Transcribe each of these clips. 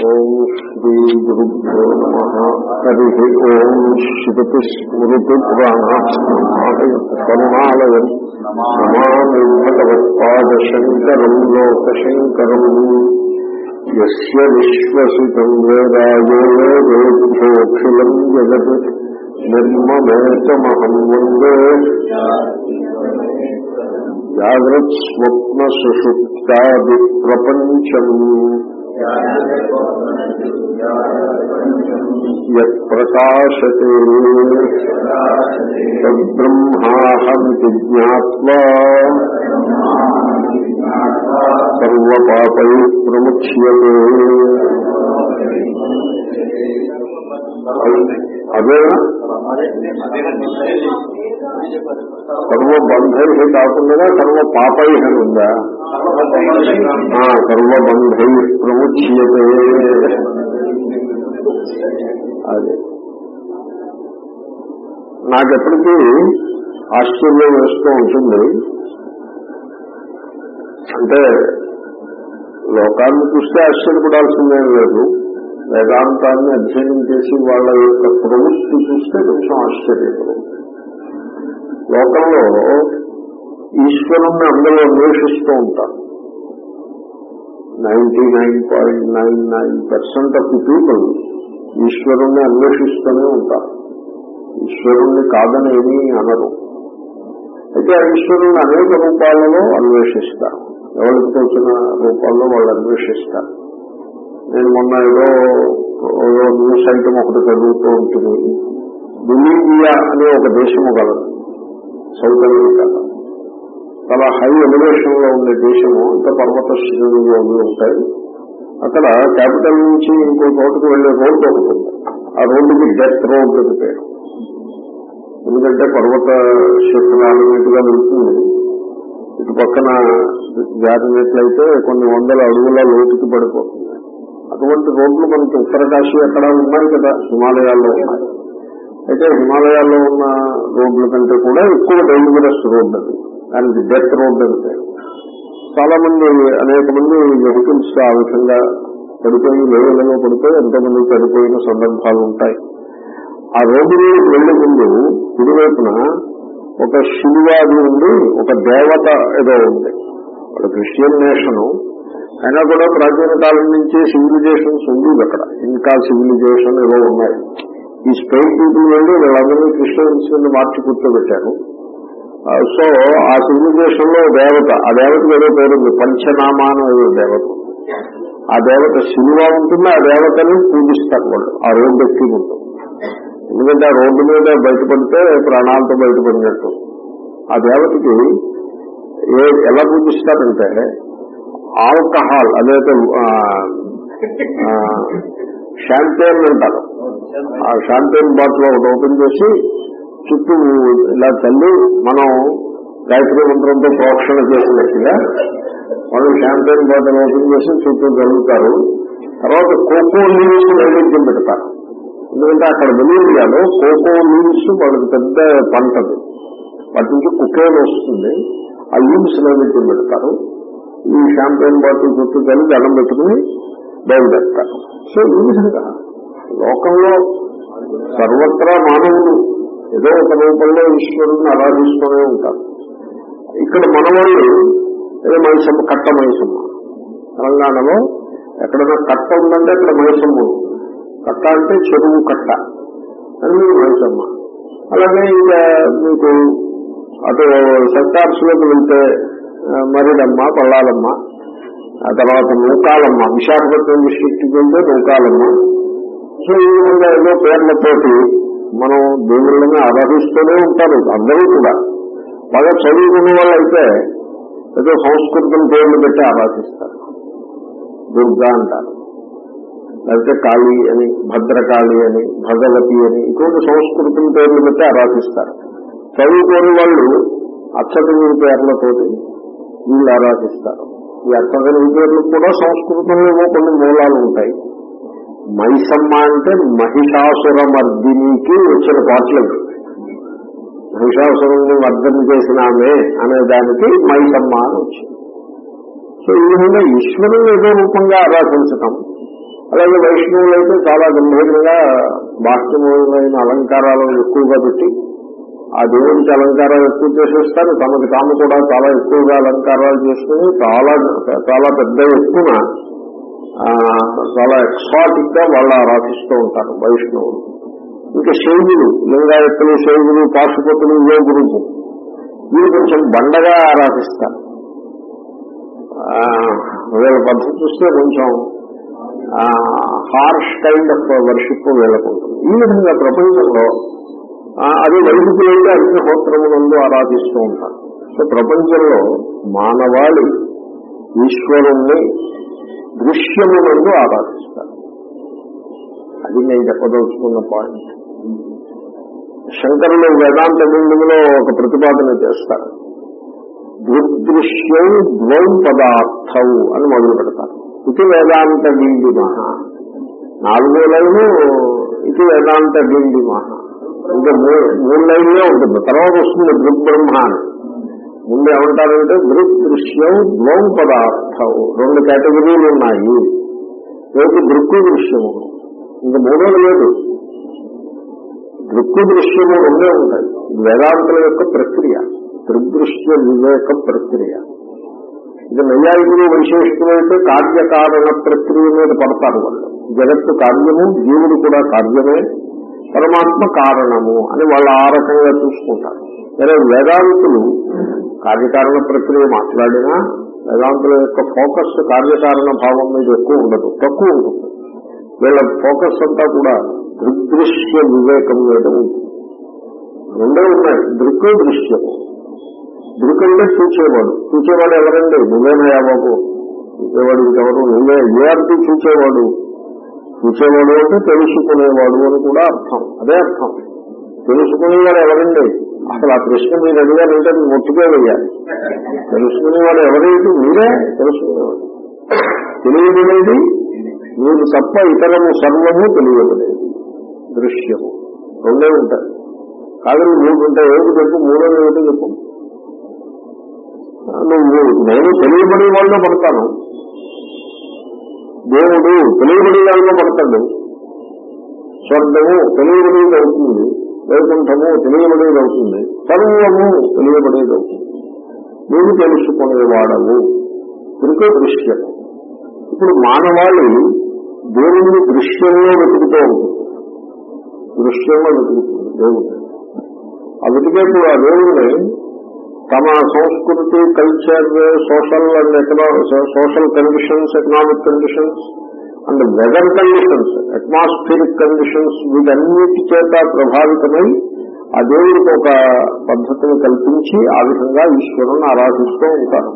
ఓం శ్రీ గురుభ్యో నమ హరి ఓం శివతి స్మృతి పురాణాలయం నమామి భగవత్పాదశంకరం లోకశంకరం యస్య విశ్వసితం వేదాయో జగత్ నిర్మమేతమహం వందే జాగ్రత్స్వప్న సుషుప్తాది ప్రపంచం యత్ప్రకాశతే తద్బ్రహ్మాహమితి జ్ఞాత్వా సర్వపాపై ప్రముచ్యతే అదేనా సర్వబంధై కాకుండా సర్వ పాపై ఉందా సర్వబంధై ప్రముచ్యతే. అదే. నాకెప్పటికీ ఆశ్చర్యం వేస్తూ ఉంటుంది. అంటే లోకాన్ని చూస్తే ఆశ్చర్యపడాల్సిందేం లేదు. వేదాంతాన్ని అధ్యయనం చేసి వాళ్ళ యొక్క ప్రవృత్తి చూస్తే కొంచెం ఆశ్చర్యపడు లోకంలో ఈశ్వరుణ్ణి అందరూ అన్వేషిస్తూ ఉంటారు. Ninety nine point nine nine percent of the people ఈశ్వరుణ్ణి అన్వేషిస్తూనే ఉంటారు. ఈశ్వరుణ్ణి కాదని ఏమీ అనరు. అయితే ఆ ఈశ్వరుణ్ణి అనేక రూపాలలో అన్వేషిస్తారు. ఎవరికి తోచిన రూపాల్లో వాళ్ళు అన్వేషిస్తారు. నేను మొన్న ఏదో ఏదో న్యూస్ ఐటమ్ ఒకటి చదువుతూ ఉంటుంది. బొలీవియా అనే ఒక దేశము కలదు సౌత్ అమెరికా చాలా హై ఎలివేషన్లో ఉండే దేశము ఇంకా పర్వత శ్రేణులు అవి ఉంటాయి. అక్కడ క్యాపిటల్ నుంచి ఇంకో చోటుకు వెళ్ళే రోడ్డు ఒకటి ఉంది. ఆ రోడ్డుకి డెత్ రోడ్ అని పేరు. ఎందుకంటే పర్వత శిఖరాల మీదుగా వెళ్తుంది. ఇటు పక్కన జారినట్లయితే కొన్ని వందల అడుగుల లోతుకి పడిపోతుంది. అటువంటి రోడ్లు మనకి ఉత్తరకాశీ ఎక్కడ ఉన్నాయి కదా? హిమాలయాల్లో ఉన్నాయి. అయితే హిమాలయాల్లో ఉన్న రోడ్ల కంటే కూడా ఎక్కువ డేంజరస్ రోడ్ అది. దానికి డెత్ రోడ్ అంటే. చాలా మంది అనేక మంది వెహికల్స్ ఆ విధంగా పడిపోయి లేవలలో పడిపోయి ఎంతమంది పడిపోయిన సందర్భాలు ఉంటాయి. ఆ రోడ్డు మీద వెళ్ళే ముందు కుడివైపున ఒక శివాది ఉంది ఒక దేవత ఏదో ఉంది. ఒక క్రిస్టియన్ నేషను. అయినా కూడా ప్రాచీన కాలం నుంచి సివిలైజేషన్స్ ఉంది అక్కడ. ఇంకా సివిలైజేషన్ ఏదో ఉన్నాయి. ఈ స్పెయిన్ పీపుల్ వెళ్ళి వీళ్ళందరినీ క్రిస్టియన్స్ మార్చి కూర్చోబెట్టారు. సో ఆ సివిలైజేషన్లో దేవత ఆ దేవతకి ఏదో పేరుంది పంచనామాన దేవత ఆ దేవత శిలువ ఉంటుంది ఆ దేవతని పూజిస్తారు వాళ్ళు ఆ రోడ్డు ఎక్కి ఉంటుంది ఎందుకంటే ఆ రోడ్డు మీద బయటపడితే ప్రాణాలతో బయటపడినట్టు. ఆ దేవతకి ఏ ఎలా పూజిస్తారంటే ఆల్కహాల్ అదైతే షాంపేన్ అంటారు. ఆ షాంపేన్ బాటిల్ ఒకటి ఓపెన్ చేసి చుట్టూ ఇలా చల్లి మనం గాయత్రి మంత్రంతో ప్రోక్షణ చేసినట్టుగా వాళ్ళు షాంపెయిన్ బాటిల్ ఓపెన్ చేసి చుట్టూ జరుగుతారు. తర్వాత కోకో లీవ్స్ నైవేద్యం పెడతారు. ఎందుకంటే అక్కడ బెలీరియాలో కోకో లీవ్స్ వాళ్ళకి పెద్ద పంటది వాటి నుంచి కుకేలు వస్తుంది. ఆ లీవ్స్ నైవేద్యం పెడతారు. ఈ షాంపెయిన్ బాటిల్ చుట్టూ కలిసి దండం పెట్టుకుని బయలుదేరుతారు. సో ఈ విధంగా లోకంలో సర్వత్రా మానవులు ఏదో ఒక రూపంలో ఈశ్వరుడిని ఆరాధిస్తూనే ఉంటారు. ఇక్కడ మన వాళ్ళు ఏదో మైసమ్మ కట్ట మైసమ్మ. తెలంగాణలో ఎక్కడైనా కట్ట ఉందంటే అక్కడ మైసమ్మ కట్ట అంటే చెరువు కట్ట. అని మీరు మైసమ్మ. అలాగే ఇంకా మీకు అటు సెక్టార్స్లోకి వెళ్తే మరిడమ్మ పల్లాలమ్మ ఆ తర్వాత నూకాలమ్మ విశాఖపట్నం డిస్టిక్ట్ వెళ్తే నూకాలమ్మ సో ఈ విధంగా ఏదో పేర్లతోటి మనం దేవుళ్ళని ఆరాధిస్తూనే ఉంటారు అందరూ కూడా. బాగా చదువుకునే వాళ్ళు అయితే ఏదో సంస్కృతం పేర్లు పెట్టి ఆరాధిస్తారు. దుర్గా అంటారు. లేకపోతే కాళీ అని భద్రకాళి అని భగవతి అని ఇటువంటి సంస్కృతం పేర్లు పెట్టి ఆరాధిస్తారు. చదువుకోని వాళ్ళు అక్షతని పేర్లతోటి వీళ్ళు ఆరాధిస్తారు. ఈ అచ్చతని పేర్లు కూడా సంస్కృతంలో కొన్ని మూలాలు ఉంటాయి. మైసమ్మ అంటే మహిషాసుర మర్దినికి వచ్చిన పాటలు. మహిషాసురుణ్ణి మర్దన చేసినామే అనే దానికి మైసమ్మ అని వచ్చింది. సో ఈ విధంగా ఈశ్వరుని ఏదో రూపంగా ఆరాధించటం అలాగే వైష్ణవులు అయితే చాలా గంభీరంగా బాహ్యమైన అలంకారాలను ఎక్కువగా పెట్టి ఆ దేవుడికి అలంకారాలు ఎక్కువ చేసేస్తారు తమకు తాము కూడా చాలా ఎక్కువగా అలంకారాలు చేసుకుని చాలా చాలా పెద్ద ఎక్కువ చాలా ఎక్స్పాటిక్గా వాళ్ళు ఆరాధిస్తూ ఉంటారు వైష్ణవులు. ఇంకా శైవులు లింగాయత్తులు శైవులు పాశుపతులు ఇవే గ్రూపు వీళ్ళు కొంచెం బండగా ఆరాధిస్తారు. వీళ్ళ పద్ధతి చూస్తే కొంచెం హార్ష్ కైండ్ ఆఫ్ వర్షిప్ వీళ్ళకు ఉంటుంది. ఈ విధంగా ప్రపంచంలో ఆ, అది వైదికులైతే అగ్నిహోత్రములందు ఆరాధిస్తూ ఉంటారు. సో ప్రపంచంలో మానవాళి ఈశ్వరుణ్ణి దృశ్యమునందు ఆరాధిస్తారు. అది నేను చెప్పదలుచుకున్న పాయింట్ శంకరులు వేదాంత బిందువులో ఒక ప్రతిపాదన చేస్తారు. దృగ్దృశ్యం ద్వౌ పదార్థం అని మొదలు పెడతారు. ఇది వేదాంత బిందుమ నాలుగో లైను ఇది వేదాంత బిందుమ ఇంకా మూడు లైన్లే ఉంటుంది. తర్వాత వస్తుంది దృగ్బ్రహ్మ అని ముందు ఏమంటారంటే దృక్ దృశ్యం ద్వౌ పదార్థం. రెండు కేటగిరీలు ఉన్నాయి. రేపు దృక్కు దృశ్యము? ఇంకా మూడోది లేదు. దృక్కు దృశ్యము రెండే ఉంటాయి. వేదాంతుల యొక్క ప్రక్రియ. దృగ్దృశ్య వివేక ప్రక్రియ. ఇది నైయాయికులు వైశేషికులు అయితే కార్యకారణ ప్రక్రియ మీద పడతారు వాళ్ళు. జగత్తు కార్యము జీవుడు కూడా కార్యమే పరమాత్మ కారణము అని వాళ్ళు ఆ రకంగా చూసుకుంటారు. సరే వేదాంతులు కార్యకారణ ప్రక్రియ మాట్లాడినా వేదాంతుల యొక్క ఫోకస్ కార్యకారణ భావం మీద ఎక్కువ ఉండదు తక్కువ ఉంటుంది. వీళ్ళ ఫోకస్ అంతా కూడా దృగ్దృశ్య వివేకం మీద ఉంటుంది. రెండే ఉన్నాయి దృక్ దృశ్యము దృక్ అంటే చూచేవాడు. చూచేవాడు ఎవరండి? నువ్వేనయా బాబు చూసేవాడు ఇంకెవరు? నువ్వే. ఏ అర్థం చూసేవాడు అంటే తెలుసుకునేవాడు అని కూడా అర్థం. అదే అర్థం. తెలుసుకునేవారు ఎవరండి? అసలు ఆ ప్రశ్న మీరు అడిగారంటే మీరు ముట్టుకే వేయాలి తెలుసుకునేవాడు ఎవరైతే మీరే తెలుసుకునేవాడు. తెలియదనేది మీరు తప్ప ఇతరము సర్వము తెలియదనేది దృశ్యము. రెండే ఉంటాయి. కాదు మూడు ఉంటాయి ఏమిటి చెప్పు? మూడో ఏమిటి చెప్పు? నువ్వు నేను తెలియబడే వాళ్ళలో పడతాను. దేవుడు తెలియబడే వాళ్ళలో పడతాడు. స్వర్గము తెలియబడేది అవుతుంది వైకుంఠము తెలియబడేది అవుతుంది. సర్వము తెలియబడేది అవుతుంది. నువ్వు తెలుసుకునేవాడవు. ఇంకో దృశ్యం. ఇప్పుడు మానవాళి దేవుణ్ణి దృశ్యంలో వెతుకుతూ ఉంటుంది. దృశ్యంలో వెతుకుతుంది దేవుడు ఆ వెతికేప్పుడు ఆ దేవుణ్ణి తమ సంస్కృతి culture social and economic social conditions economic conditions and weather conditions atmospheric conditions వీటన్నిటి చేత ప్రభావితమై ఆ దేవుడికి ఒక పద్ధతిని కల్పించి ఆ విధంగా ఈశ్వరుని ఆరాధిస్తూ ఉంటారు.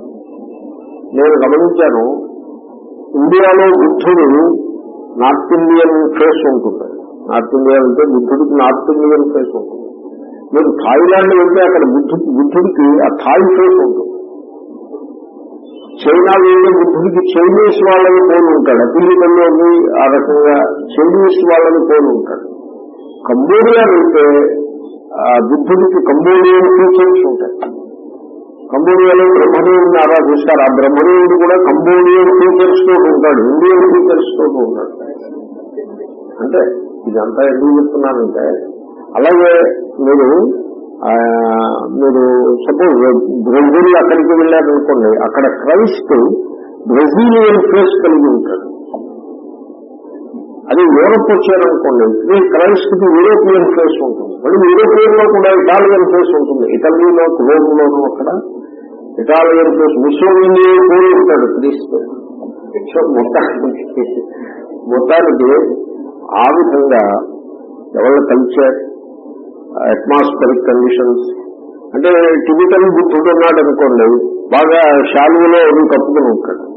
నేను గమనించాను ఇండియాలో బుద్ధుడు నార్త్ ఇండియన్ ఫేస్ ఉంటుంది. నార్త్ ఇండియా అంటే బుద్ధుడికి నార్త్ ఇండియన్ ఫేస్ ఉంటుంది. మీరు థాయిలాండ్ వెళ్తే అక్కడ బుద్ధుడికి ఆ థాయి ఫేస్ ఉంటుంది. చైనా వెళ్ళే బుద్ధుడికి చైనీస్ వాళ్ళని పోలి ఉంటాడు అతిథిలోని ఆ రకంగా చైనీస్ వాళ్ళని పోలి ఉంటాడు కంబోడియా వెళ్తే బుద్ధుడికి కంబోడియన్ ఫీచర్స్ ఉంటాయి కంబోడియాలో బ్రహ్మదేవుడిని ఆరాధిస్తారు ఆ బ్రహ్మదేవుడు కూడా కంబోడియన్ ఫీచర్స్ తోటి ఉంటాడు. ఇండియన్ ఫీచర్స్ తోటి ఉంటాడు. అంటే ఇదంతా ఎందుకు చెప్తున్నానంటే అలాగే మీరు మీరు సపోజ్ బ్రెజిల్ అక్కడికి వెళ్ళారనుకోండి అక్కడ క్రైస్ట్ బ్రెజిలియన్ ఫేస్ కలిగి ఉంటాడు. అది యూరోప్ వచ్చారనుకోండి ఈ క్రైస్ట్కి యూరోపియన్ ఫేస్ ఉంటుంది. మళ్ళీ యూరోపియన్లో కూడా ఇటాలియన్ ఫేస్ ఉంటుంది. ఇటలీలో రోమ్లోను అక్కడ ఇటాలియన్ ఫేస్ ముస్లిం పోయి ఉంటాడు క్రీస్తు. సో మొత్తానికి మొత్తానికి ఆ విధంగా ఎవరి కల్చర్ అట్మాస్ఫిరిక్ కండిషన్స్ అంటే టిపికల్ బుద్ధుడు ఉన్నాడు అనుకోండి బాగా శాలువలో ఎవరు కప్పుకుని ఉంటాడు.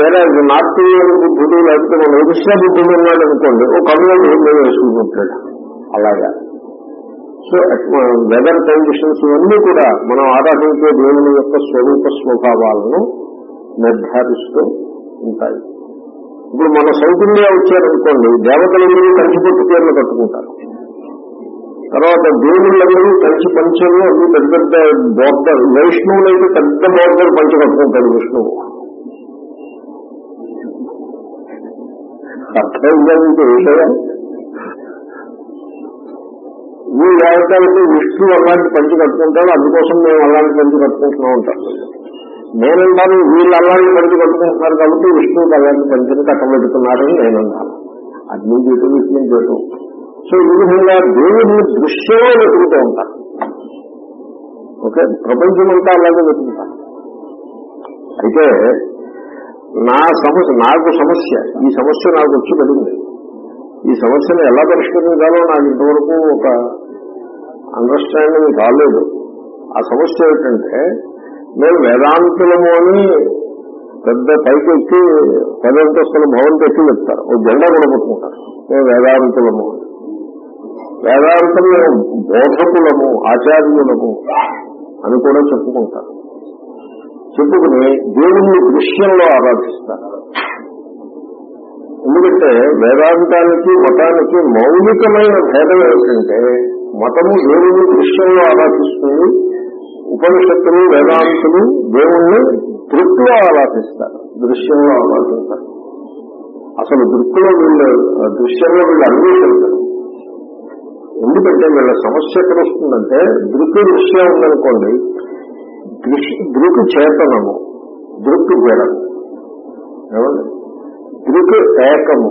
వేరే నార్త్ ఇండియన్ బుద్ధుడు లేకపోతే మన ఒరిస్సా బుద్ధుడు ఉన్నాడు అనుకోండి ఒక కమ్యూనిటీ ఏం వేసుకుని ఉంటాడు. అలాగా. సో వెదర్ కండిషన్స్ ఇవన్నీ కూడా మనం ఆరాధించే దేవుని యొక్క స్వరూప స్వభావాలను నిర్ధారిస్తూ ఉంటాయి. ఇప్పుడు మన సౌత్ ఇండియా వచ్చారనుకోండి దేవతలందరూ కంచిపట్టు పేర్లు కట్టుకుంటారు. తర్వాత దేవుళ్ళందరూ కంచి పంచలు అన్ని పెద్ద పెద్ద బోర్డర్ వైష్ణవులు అయితే పెద్ద బోర్డర్ పంచ కట్టుకుంటాడు విష్ణువు. అర్థమైందా మీకు విషయం? మీ దేవతలకి విష్ణు అలాంటి పంచి కట్టుకుంటాడు అందుకోసం మేము అలాంటి పంచి కట్టుకుంటున్నాం ఉంటాం. నేనంటాను వీళ్ళు అలాంటి పంచి కట్టుకుంటున్నారు కాబట్టి విష్ణువుకి అలాంటి పంచిని కట్టబెడుతున్నారని నేనన్నాను. అది నుంచి ఇటు ఇటు నుంచి సో ఈ విధంగా దేవుడిని దృశ్యంలో వెతుకుతూ ఉంటారు. ఓకే? ప్రపంచం అంతా అలాగే వెతుకుతారు అయితే నా సమస్య నాకు సమస్య ఈ సమస్య నాకు వచ్చి పడింది ఈ సమస్యను ఎలా పరిష్కరించాలో నాకు ఇంతవరకు ఒక అండర్స్టాండింగ్ కాలేదు ఆ సమస్య ఏంటంటే మేము వేదాంతులము అని పెద్ద పైకి ఎక్కి పదంతస్తుల భవంతి ఎక్కి చెప్తారు. ఓ జెండా కూడా పట్టుకుంటారు. మేము వేదాంతులము అని. వేదాంతంలో బోధకులము ఆచార్యులము అని కూడా చెప్పుకుంటారు. చెప్పుకుని దేవుణ్ణి దృశ్యంలో ఆరాధిస్తారు. ఎందుకంటే వేదాంతానికి మతానికి మౌలికమైన భేదం ఏమిటంటే మతము దేవుణ్ణి దృశ్యంలో ఆరాధిస్తుంది ఉపనిషత్తులు వేదాంతులు దేవుణ్ణి దృక్లో ఆరాధిస్తారు దృశ్యంలో ఆరాధిస్తారు. అసలు దృక్తిలో వీళ్ళు దృశ్యంలో వీళ్ళు అన్వేషించరు. ఎందుకంటే వీళ్ళ సమస్య ఎక్కడ వస్తుందంటే దృక్ దృశ్యం ఉందనుకోండి దృక్ చేతనము దృక్ జడము. ఏమండి? దృక్ ఏకము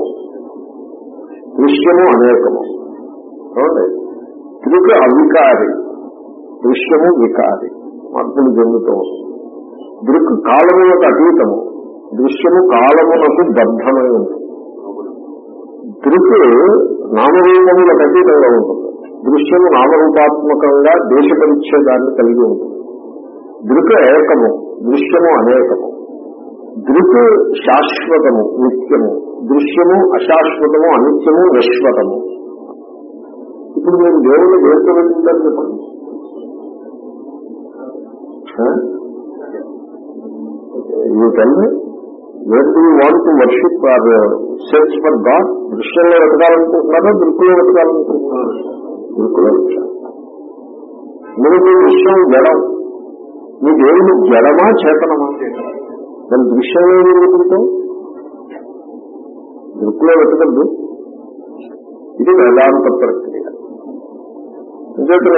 దృశ్యము అనేకము. ఏమండి? దృక్ అవికారి దృశ్యము వికారి. మార్పులు జరుగుతూ ఉంటుంది దృక్ కాలములకు అతీతము దృశ్యము కాలమునకు బద్ధమై ఉంది దృక్ నామరూపముల అతీతంగా ఉంటుంది. దృశ్యము నామరూపాత్మకంగా దేశ పరిచ్ఛేదాన్ని కలిగి ఉంటుంది. దృక్ ఏకము దృశ్యము అనేకము. దృక్ శాశ్వతము నిత్యము. దృశ్యము అశాశ్వతము అనిత్యము నశ్వతము ఇప్పుడు మీరు దేవుని దేంతో వెళ్తుంటారు చెప్పండి? You tell where do want worship or search for God దృశ్యంలో వెతకాలనుకుంటున్నారా? దృక్కులో వెతకాలనుకుంటున్నారా? దృక్కులో వెతకాలి మీరు మీ దృశ్యం జడం. మీ దేవుడు జడమా చేతనమా దాని దృశ్యంలో ఏమి వెతుకుతాం దృక్కులో వెతకద్దు. ఇది వేదాంత ప్రక్రియ. ఎందుకంటే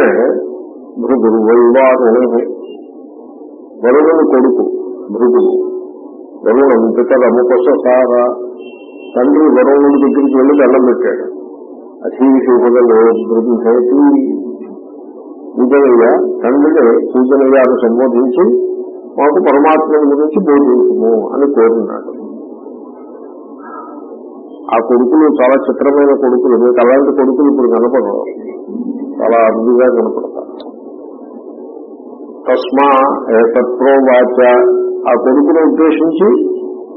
భృగురు వైవారుణి వరుణుని కొడుకు భృగుడు. వరుణం పితరముపసార తండ్రి వరుణుడి దగ్గరికి వెళ్ళి దండం పెట్టాడు. అధీశుభలో బృంధేతి పూజనయ్య తండ్రిని పూజనయ్యను సంబోధించి మాకు పరమాత్మ గురించి బోధించము అని కోరున్నాడు ఆ కొడుకులు చాలా చిత్రమైన కొడుకులు. మీకు అలాంటి కొడుకులు ఇప్పుడు కనపడరు. చాలా అరుదుగా కనపడతారు. తస్మా ఏతత్రోవాచ ఆ కొడుకును ఉద్దేశించి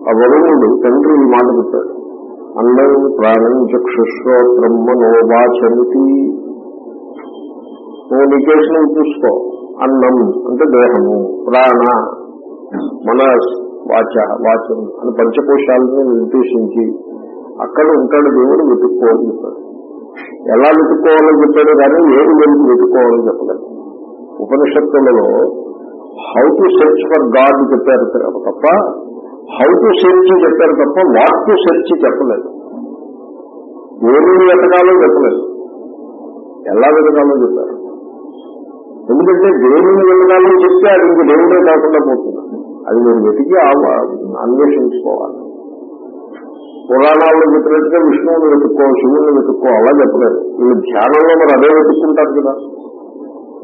ఆ వరుణుడు తండ్రి ఈ మాట పెట్టాడు అన్నం ప్రాణం చక్షుశ్రోత్రం మనోవాచమితి నువ్వు నికేషన్ చూసుకో. అన్నం అంటే దేహము ప్రాణ మన వాచ వాచం అని పంచకోశాలని నిర్దేశించి అక్కడ ఉంటాడు దేవుడు వెతుక్కోవాలని చెప్పాడు. ఎలా వెతుక్కోవాలని చెప్పాడు కానీ ఏడు వెలికి వెతుక్కోవాలని చెప్పలేదు. ఉపనిషత్తులలో how to search for God చెప్పారు తప్ప హౌ టు సెర్చ్ చెప్పారు తప్ప వాట్ టు సెర్చ్ చెప్పలేదు. దేనిని వెతకాలో చెప్పలేదు. ఎలా వెతకాలో చెప్పారు. ఎందుకంటే దేవుని వెతకాలో చెప్తే అది ఇంక దేవుడే కాకుండా పోతుంది. అది నేను వెతికి అన్వేషించుకోవాలి. పురాణాల్లో చెప్పినట్టుగా విష్ణువుని వెతుక్కో శివుని వెతుక్కో అలా చెప్పలేదు. వీళ్ళు ధ్యానంలో మరి అదే వెతుక్కుంటారు కదా.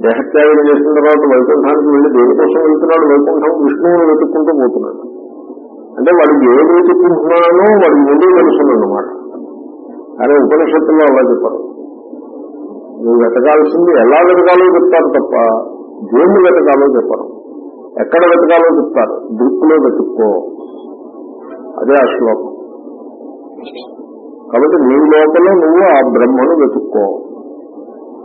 దేహత్యాగం చేసిన తర్వాత వైకుంఠానికి వెళ్ళి దేనికోసం వెళ్తున్నాడు. వైకుంఠం విష్ణువుని వెతుక్కుంటూ పోతున్నాడు. అంటే వాడికి ఏం వెతుక్కుంటున్నానో వాడికి ముందే తెలుసున్నమాట కానీ ఉపనిషత్తుల్లో అలా చెప్పారు. నువ్వు వెతకాల్సింది ఎలా వెతకాలో చెప్తారు తప్ప దేన్ని వెతకాలో చెప్పరు. ఎక్కడ వెతకాలో చెప్తారు? దృక్కులో వెతుక్కో. అదే ఆ శ్లోకం. కాబట్టి నీ లోపల నువ్వు ఆ బ్రహ్మను వెతుక్కో.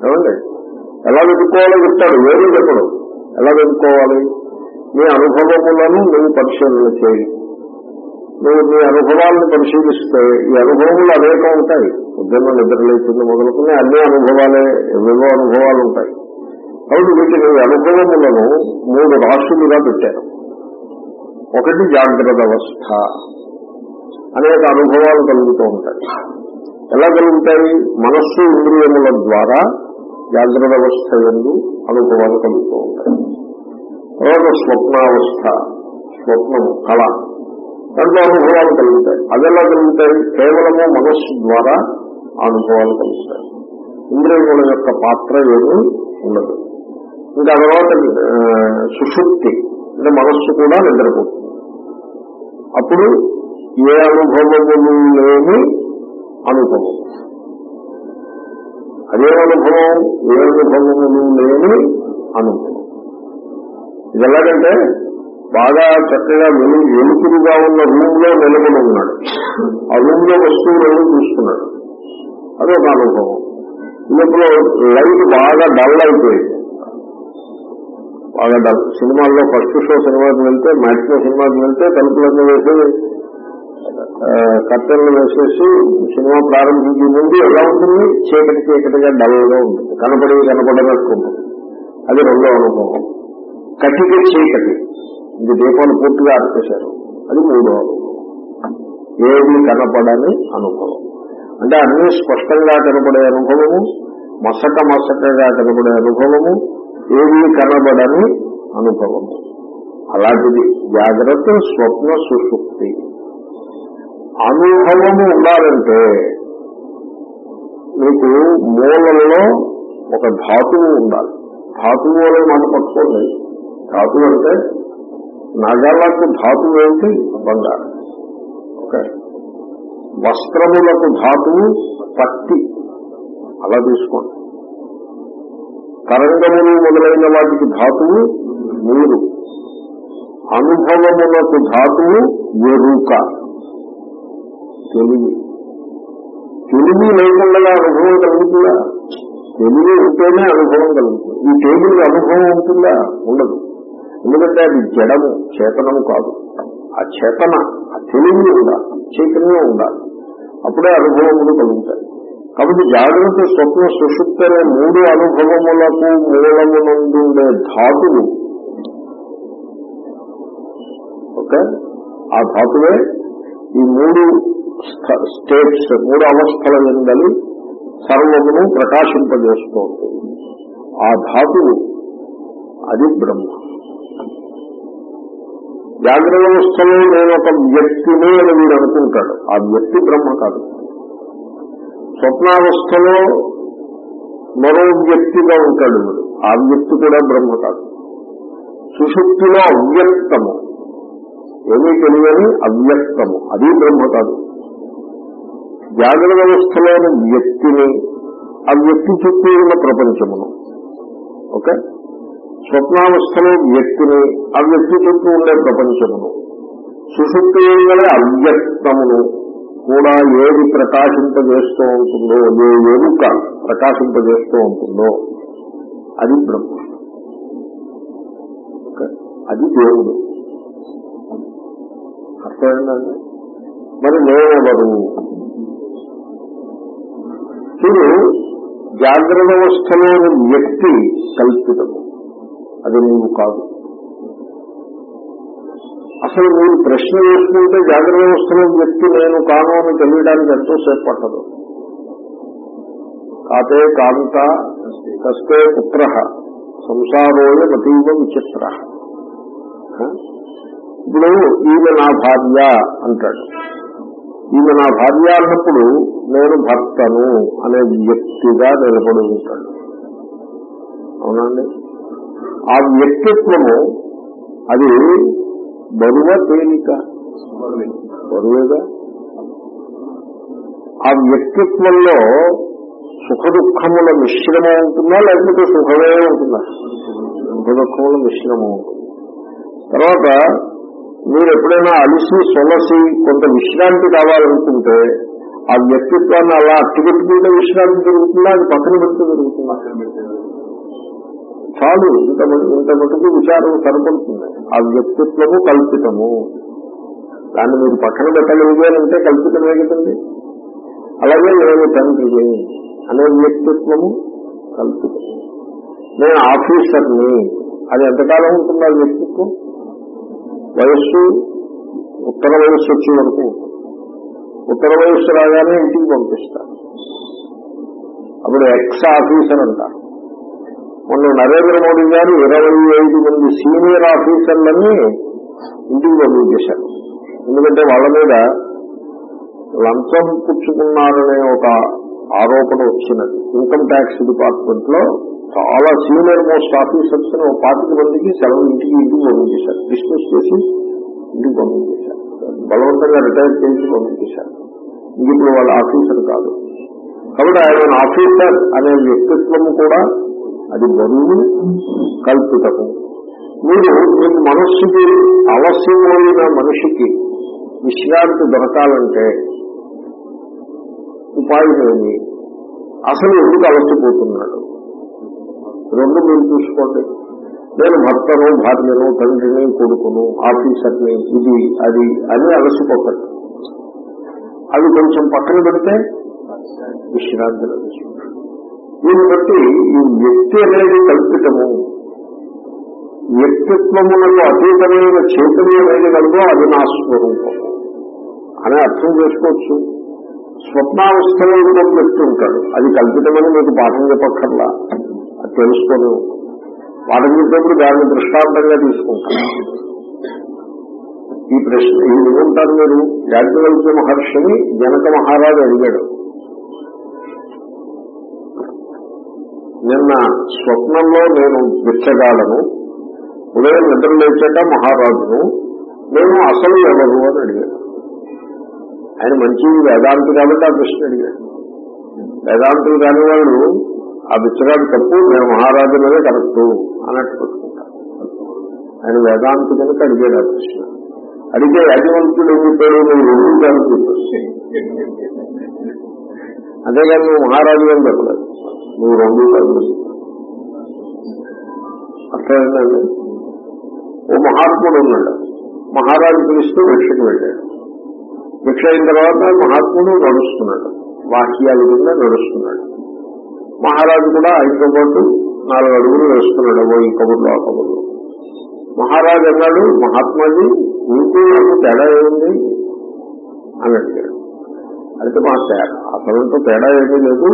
ఏమండి? ఎలా వెతుక్కోవాలో చెప్తాడు. వేరే చెప్పడు. ఎలా వెతుక్కోవాలి? మీ అనుభవములను నువ్వు పరిశీలన చేయి. నువ్వు మీ అనుభవాలను పరిశీలిస్తే ఈ అనుభవములు అనేకం ఉంటాయి. పొద్దున్న నిద్రలేచింది మొదలుకుని అన్ని అనుభవాలే ఏవేవో అనుభవాలు ఉంటాయి. కాబట్టి వీటిని అనుభవములను మూడు రాష్ట్రులుగా పెట్టారు. ఒకటి జాగ్రత్త అవస్థ. అనేక అనుభవాలు కలుగుతూ ఉంటాయి. ఎలా కలుగుతాయి? మనస్సు ఇంద్రియముల ద్వారా జాగ్రత్త అవస్థ ఎందు అనుభవాలు కలుగుతూ ఉంటాయి. తర్వాత స్వప్నావస్థ స్వప్నము కళ. దాంట్లో అనుభవాలు కలుగుతాయి. అది ఎలా కలుగుతాయి? కేవలము మనస్సు ద్వారా అనుభవాలు కలుగుతాయి. ఇంద్రియముల యొక్క పాత్ర ఏమీ ఉండదు. ఇంకా తర్వాత సుశుక్తి అంటే మనస్సు కూడా నిద్రపోతుంది. అప్పుడు ఏ అనుభవములు లేని అనుభవం. అదే అనుభవం ఏ అనుభవములు లేని అనుభవం. ఇది ఎలాగంటే బాగా చక్కగా వెలు వెలుతురుగా ఉన్న రూమ్లో నిలబడి ఉన్నాడు. ఆ రూమ్లో వస్తువులను చూస్తున్నాడు అదొక అనుభవం. లోపల లైట్ బాగా డల్ అయిపోయింది. బాగా డల్. సినిమాల్లో ఫస్ట్ షో సినిమాకి వెళ్తే మ్యాక్సిమో సినిమాకి వెళ్తే తలుపులన్నీ వేసి కట్టెలు వేసేసి సినిమా ప్రారంభించే ముందు ఎలా ఉంటుంది? చీకటి చీకటిగా డల్గా ఉంటుంది. కనపడి కనపడనట్టు ఉంటుంది అది రెండో అనుభవం. కటిక చీకటి. ఇది దీపాలు పూర్తిగా ఆర్పేశారు. అది మూడో అనుభవం. ఏది కనపడని అనుభవం. అంటే అన్ని స్పష్టంగా కనపడే అనుభవము మసక మసకగా కనపడే అనుభవము ఏది కనబడని అనుభవము. అలాంటిది జాగ్రత్త స్వప్న సుషుప్తి. అనుభవము ఉండాలంటే మీకు మూలంలో ఒక ధాతువు ఉండాలి. ధాతువు అనే మాట పట్టుకోండి. ధాతువు అంటే నగలకు ధాతువు ఏంటి? బంగారం. ఓకే. వస్త్రములకు ధాతువు పత్తి. అలా తీసుకోండి. తరంగములు మొదలైన వాటికి ధాతువు నీరు అనుభవములకు ధాతువు ఎరుక. తెలివి తెలివి లేకుండా అనుభవం కలుగుతుందా? తెలివి ఉంటేనే అనుభవం కలుగుతుంది. ఈ టేబుల్ అనుభవం ఉంటుందా? ఉండదు. ఎందుకంటే అది జడము చేతనము కాదు. ఆ చేతన ఆ తెలివి ఉండాలి. చైతన్యం ఉండాలి. అప్పుడే అనుభవములు కలుగుతాయి. కాబట్టి జాగ్రత్త స్వప్న సుషుప్తి అనే మూడు అనుభవములకు మూలమునందుండే ధాతువు. ఓకే? ఆ ధాతువే ఈ మూడు స్టేట్స్ మూడు అవస్థల ఎందలి సర్వమును ప్రకాశింపజేస్తోంది. ఆ ధాతువు అది బ్రహ్మ. జాగ్రత్త వ్యవస్థలో నేను ఒక వ్యక్తిని అని వీడు అనుకుంటాడు. ఆ వ్యక్తి బ్రహ్మ కాదు. స్వప్నావస్థలో మరో వ్యక్తిగా ఉంటాడు వీడు. ఆ వ్యక్తి కూడా బ్రహ్మ కాదు. సుషుప్తిలో అవ్యక్తము. ఏమీ తెలియని అవ్యక్తము. అది బ్రహ్మ కాదు. జాగ్రత్త వ్యవస్థలోని వ్యక్తిని ఆ వ్యక్తి చుట్టూ ఉన్న ప్రపంచమును. ఓకే స్వప్నావస్థలో వ్యక్తిని ఆ వ్యక్తి చుట్టూ ఉండే ప్రపంచమును. సుషుప్తి గల అవ్యక్తమును కూడా ఏది ప్రకాశింపజేస్తూ ఉంటుందో ఏ ఎరుక ప్రకాశింపజేస్తూ ఉంటుందో అది బ్రహ్మ. ఓకే? అది దేవుడు. అర్థమైందండి మరి నేనెవరు? చూడు జాగ్రత్త అవస్థలోని వ్యక్తి కల్పితము అది నీవు కాదు. అసలు మీరు ప్రశ్న వేసుకుంటే జాగ్రత్త వ్యవస్థలో వ్యక్తి నేను కాను అని తెలియడానికి ఎంతో సేపు పట్టదు. కాతే కాంత కష్టే పుత్ర సంసారోయ మతీవ విచిత్ర. ఇప్పుడు ఈమె నా భార్య అంటాడు. ఈమె నా భార్య అన్నప్పుడు నేను భర్తను అనే వ్యక్తిగా నిలబడి ఉంటాడు. అవునండి? ఆ వ్యక్తిత్వము అది బరువ తేలిక? బరువేగా? ఆ వ్యక్తిత్వంలో సుఖ దుఃఖముల మిశ్రమం ఉంటుందా లేకపోతే సుఖమే ఉంటుందా? సుఖ దుఃఖముల మిశ్రమం ఉంటుంది. తర్వాత మీరు ఎప్పుడైనా అలిసి సొలసి కొంత విశ్రాంతి కావాలనుకుంటే ఆ వ్యక్తిత్వాన్ని అలా అట్టుపెట్టుకుంటే విశ్రాంతి జరుగుతుందా అది పక్కన పెడితే జరుగుతుందా చాలు ఇంత ఇంత మటుకు విచారం సరిపడుతుంది. ఆ వ్యక్తిత్వము కల్పితము. దాన్ని మీరు పక్కన పెట్టగలిగారంటే కల్పితమే కదండి. అలాగే నేను తండ్రిని అనే వ్యక్తిత్వము కల్పితం నేను ఆఫీసర్ని. అది ఎంతకాలం ఉంటుంది ఆ వ్యక్తిత్వం? వయస్సు ఉత్తర వయస్సు వచ్చే వరకు ఉత్తర వయస్సు రాగానే ఇంటికి పంపిస్తారు. అప్పుడు ఎక్స్ ఆఫీసర్ అంటారు. మొన్న నరేంద్ర మోడీ గారు ఇరవై ఐదు మంది సీనియర్ ఆఫీసర్లని ఇంటికి పంపించేశారు. ఎందుకంటే వాళ్ళ మీద లంచం పుచ్చుకున్నారనే ఒక ఆరోపణ వచ్చినది. ఇన్కమ్ ట్యాక్స్ డిపార్ట్మెంట్లో చాలా సీనియర్ మోస్ట్ ఆఫీసర్స్ ఒక పాతిక మందికి సెలవు ఇంటికి ఇంటికి పంపించేశారు. డిస్మిస్ చేసి ఇంటికి పంపించేశారు. బలవంతంగా రిటైర్ చేసి పంపించేశారు. ఇంక ఇప్పుడు వాళ్ళ ఆఫీసర్ కాదు. కాబట్టి ఆయన ఆఫీసర్ అనే వ్యక్తిత్వం కూడా అది బరువు కల్పితము. మీరు మీకు మనస్సుకి అవసరమైన మనిషికి విశ్రాంతి దొరకాలంటే ఉపాయం ఏమి? అసలు ఎందుకు అలసిపోతున్నాడు? రెండు మీరు చూసుకోండి. నేను భర్తను భార్యను తండ్రిని కొడుకును ఆఫీసర్ని ఇది అది అని అలసిపోకండి. అవి కొంచెం పక్కన పెడితే విశ్రాంతి లభిస్తుంది దీన్ని బట్టి ఈ వ్యక్తి అనేది కల్పితము. వ్యక్తిత్వమునకు అతీతమైన చైతన్యం ఏది కలదో అది నా స్వరూపము అని అర్థం చేసుకోవచ్చు. స్వప్నావస్థలో కూడా వ్యక్తి ఉంటాడు. అది కల్పితమని మీకు పాఠం చెప్పక్కర్లా. అది తెలుసుకొని వాటిని చెప్పేప్పుడు దాన్ని దృష్టాంతంగా తీసుకుంటాం. ఈ ప్రశ్న ఈ వినుంటారు మీరు యాజ్ఞవల్క్య మహర్షిని జనక మహారాజు అడిగాడు. నిన్న స్వప్నంలో నేను బిచ్చగాడను ఉదయం నిద్ర లేచాక మహారాజును నేను అసలు ఎవరు అని అడిగాడు. ఆయన మంచి వేదాంతి కాబట్టి ఆ ప్రశ్న అడిగాడు. వేదాంతులు కాని వాళ్ళు ఆ బిచ్చగాడు తప్పు మేము మహారాజు మీదే కరెక్ట్ అన్నట్టు పెట్టుకుంటాం ఆయన వేదాంతి కనుక అడిగాడు ఆ అడిగే యాజవంతుడు ఏం చెప్పాడు నువ్వు అంతేగాని నువ్వు మహారాజు అని చెప్పలేదు. నువ్వు రెండు అర్థమైందండి ఓ మహాత్ముడు ఉన్నాడు. మహారాజు పిలుస్తూ భిక్షకు వెళ్ళాడు. భిక్ష అయిన తర్వాత మహాత్ముడు నడుస్తున్నాడు. వాక్యాల కింద నడుస్తున్నాడు. మహారాజు కూడా ఆయనతో పాటు నాలుగు అడుగులు వేసుకున్నాడు ఓ ఈ కబుర్లో ఆ కబుర్లో. మహారాజు అన్నాడు మహాత్మాజీ నీకు నాకు తేడా ఏముంది? అని అడిగాడు. అయితే మా తేడా అసలంతో తేడా ఏమీ లేదు.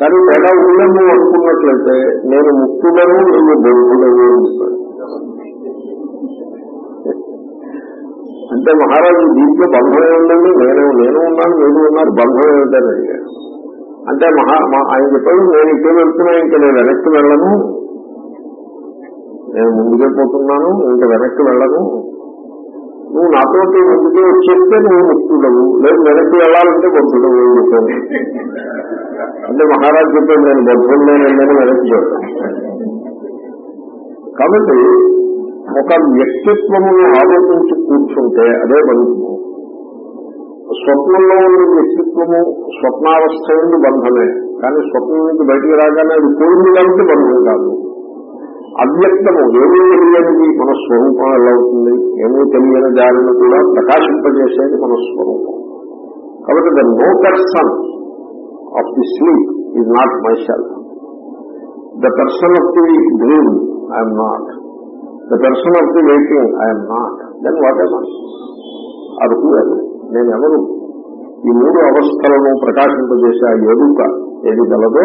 కానీ తేడా ఉందని అనుకున్నట్లయితే నేను ముక్తుడను నేను బొంగుడను అంటే మహారాజు దీంట్లో బంధం ఏముందండి? నేను నేను ఉన్నాను మీరు ఉన్నారు బంధం ఏమిటని అడిగాడు. అంటే మహా మా- ఆయన చెప్పాడు నేను ఇక్కడ వెళ్తున్నా ఇంకా నేను వెనక్కి వెళ్ళను. నేను ముందుకే పోతున్నాను ఇంకా వెనక్కి వెళ్ళను. నువ్వు నాతో ముందుకే వచ్చేస్తే నువ్వు ముక్తుడవు. లేదు వెనక్కి వెళ్ళాలంటే బొద్ధుడవు అని అంటే మహారాజు చెప్పాడు నేను బొద్ధుడు నేను వెనక్కి వెళ్తాను. కాబట్టి ఒక వ్యక్తిత్వమును ఆలోచించి కూర్చుంటే అదే బంధము స్వప్నంలో ఉన్న వ్యక్తిత్వము స్వప్నావస్థ నుండి బంధమే కానీ స్వప్నం నుంచి బయటికి రాగానే అది పోయింది కాబట్టి బంధం కాదు అవ్యక్తము ఏమీ తెలియనిది మన స్వరూపం ఎలా అవుతుంది ఏమీ తెలియని దానిని కూడా ప్రకాశింపజేసేది మన స్వరూపం కాబట్టి the know person of the sleep is not my self the person of the dream I'm not the person of the waiting I'm not then whatever అది నేను ఎవరు ఈ మూడు అవస్థలను ప్రకాశింపజేసే ఆ ఎరుక ఏది గలదో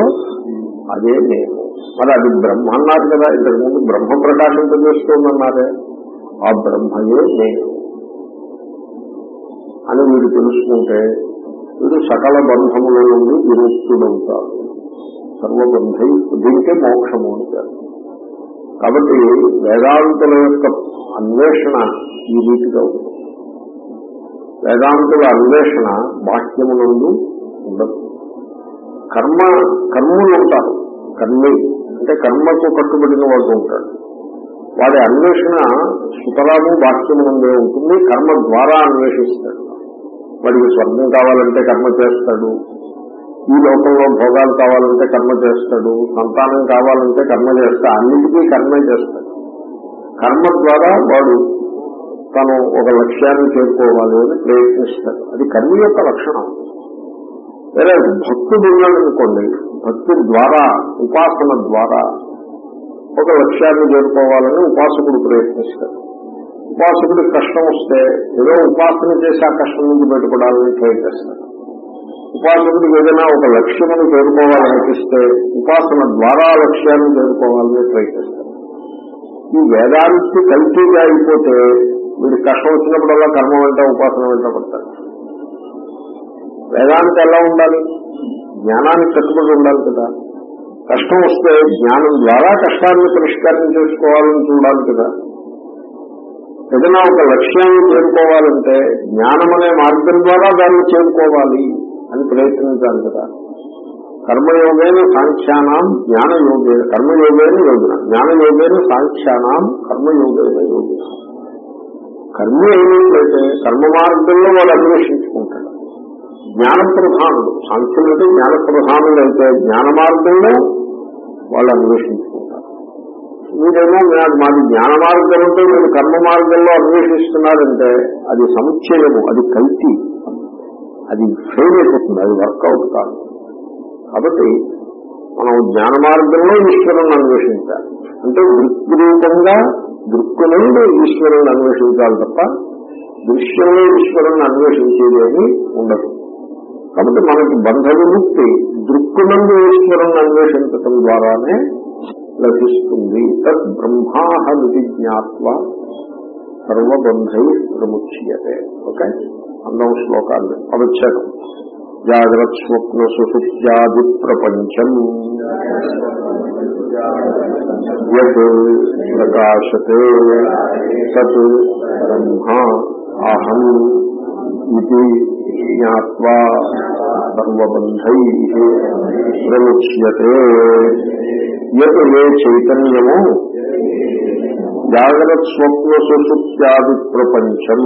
అదే నేను. మరి అది బ్రహ్మ అన్నారు కదా ఇంతకుముందు బ్రహ్మ ప్రకాశింపజేస్తోందన్నారే. ఆ బ్రహ్మయే నేను. అని వీడు తెలుసుకుంటే వీడు సకల బంధముల నుండి విముక్తుడవుతాడు సర్వబంధై దీనికే మోక్షము అంటారు కాబట్టి వేదాంతుల యొక్క అన్వేషణ ఈ రీతిగా ఉంది వేదాంతుల అన్వేషణ బాహ్యమునందు ఉండదు. కర్మ కర్ములు ఉంటారు. కర్మి అంటే కర్మకు కట్టుబడిన వాడు ఉంటాడు. వాడి అన్వేషణ సుతరాము బాహ్యమునందే ఉంటుంది. కర్మ ద్వారా అన్వేషిస్తాడు. వాడికి స్వర్గం కావాలంటే కర్మ చేస్తాడు. ఈ లోకంలో భోగాలు కావాలంటే కర్మ చేస్తాడు. సంతానం కావాలంటే కర్మ చేస్తాడు. అన్నిటికీ కర్మే చేస్తాడు. కర్మ ద్వారా వాడు తను ఒక లక్ష్యాన్ని చేరుకోవాలి అని ప్రయత్నిస్తాడు. అది కర్మ యొక్క లక్షణం. వేరే భక్తుడు ఉన్నాడనుకోండి భక్తి ద్వారా ఉపాసన ద్వారా ఒక లక్ష్యాన్ని చేరుకోవాలని ఉపాసకుడు ప్రయత్నిస్తాడు. ఉపాసకుడికి కష్టం వస్తే ఏదో ఉపాసన చేసి ఆ కష్టం నుంచి బయటపడాలని ట్రై చేస్తారు ఉపాసకుడికి ఏదైనా ఒక లక్ష్యమును చేరుకోవాలనిపిస్తే ఉపాసన ద్వారా లక్ష్యాన్ని చేరుకోవాలని ప్రయత్నిస్తాడు ఈ వేదానికి కల్తీగా అయిపోతే వీడి కష్టం వచ్చినప్పుడల్లా కర్మ వెంట ఉపాసన వెంట పడతారు. వేదానికి ఎలా ఉండాలి? జ్ఞానానికి కట్టుబడి ఉండాలి కదా. కష్టం వస్తే జ్ఞానం ద్వారా కష్టాన్ని పరిష్కారం చేసుకోవాలని చూడాలి కదా. ఏదైనా ఒక లక్ష్యాన్ని చేరుకోవాలంటే జ్ఞానం అనే మార్గం ద్వారా దాన్ని చేరుకోవాలి అని ప్రయత్నించాలి కదా. కర్మయోగైన సాంఖ్యానం జ్ఞానయోగేన కర్మయోగైన యోగిన జ్ఞానయోగైన సాంఖ్యానం కర్మయోగైన యోగిన. కర్మ ఏమిటంటే కర్మ మార్గంలో వాడు అన్వేషించుకుంటాడు. జ్ఞాన ప్రధానుడు సాంఖ్యులైతే జ్ఞాన ప్రధానులు అయితే జ్ఞాన మార్గంలో వాళ్ళు అన్వేషించుకుంటారు. మీరేమో మాది జ్ఞాన మార్గం అంటే మీరు కర్మ మార్గంలో అన్వేషిస్తున్నారంటే అది సముచ్చయము అది కల్తీ. అది ఫెయిల్ అయిపోతుంది అది వర్కౌట్ కాదు. కాబట్టి మనం జ్ఞాన మార్గంలో ఈశ్వరుని అన్వేషించాలి. అంటే దృక్రూపంగా దృక్కు నుండి ఈశ్వరుని అన్వేషించాలి తప్ప దృశ్యంలో ఈశ్వరుని అన్వేషించేదేమి ఉండదు. కాబట్టి మనకి బంధ విముక్తి దృక్కునందు ఈశ్వరుని అన్వేషించటం ద్వారానే లభిస్తుంది. తద్ బ్రహ్మాహమితి జ్ఞాత్వ సర్వబంధై ప్రముచ్యతే. ఓకే? అందం శ్లోకాన్ని అవచ్ఛేదం. జాగ్రత్ స్వప్న సుషుప్త్యాది ప్రపంచం యత్ ప్రకాశతే తత్ బ్రహ్మ అహం ఇది జ్ఞాత్వా సర్వబంధై ప్రముచ్యతే యత్ ఏ చైతన్యము జాగ్రత్ స్వప్న సుషుప్త్యాది ప్రపంచం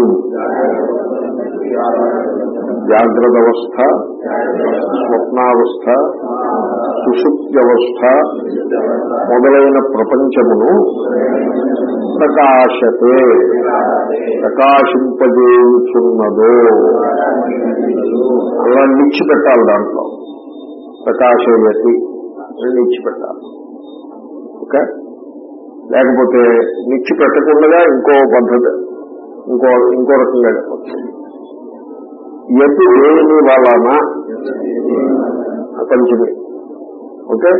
జాగ్రత్త అవస్థ స్వప్నావస్థ సుషుప్త్యవస్థ మొదలైన ప్రపంచమును ప్రకాశతే ప్రకాశింపజేయుచున్నదో. అలా నిచ్చిపెట్టాలి దాంట్లో. ప్రకాశయతి అని నిచ్చిపెట్టాలి ఓకే? లేకపోతే నిచ్చి పెట్టకుండా ఇంకో పద్ధతి ఇంకో ఇంకో రకంగా చెప్పచ్చు ఎటు లేని వలన పంచమే ఓకే?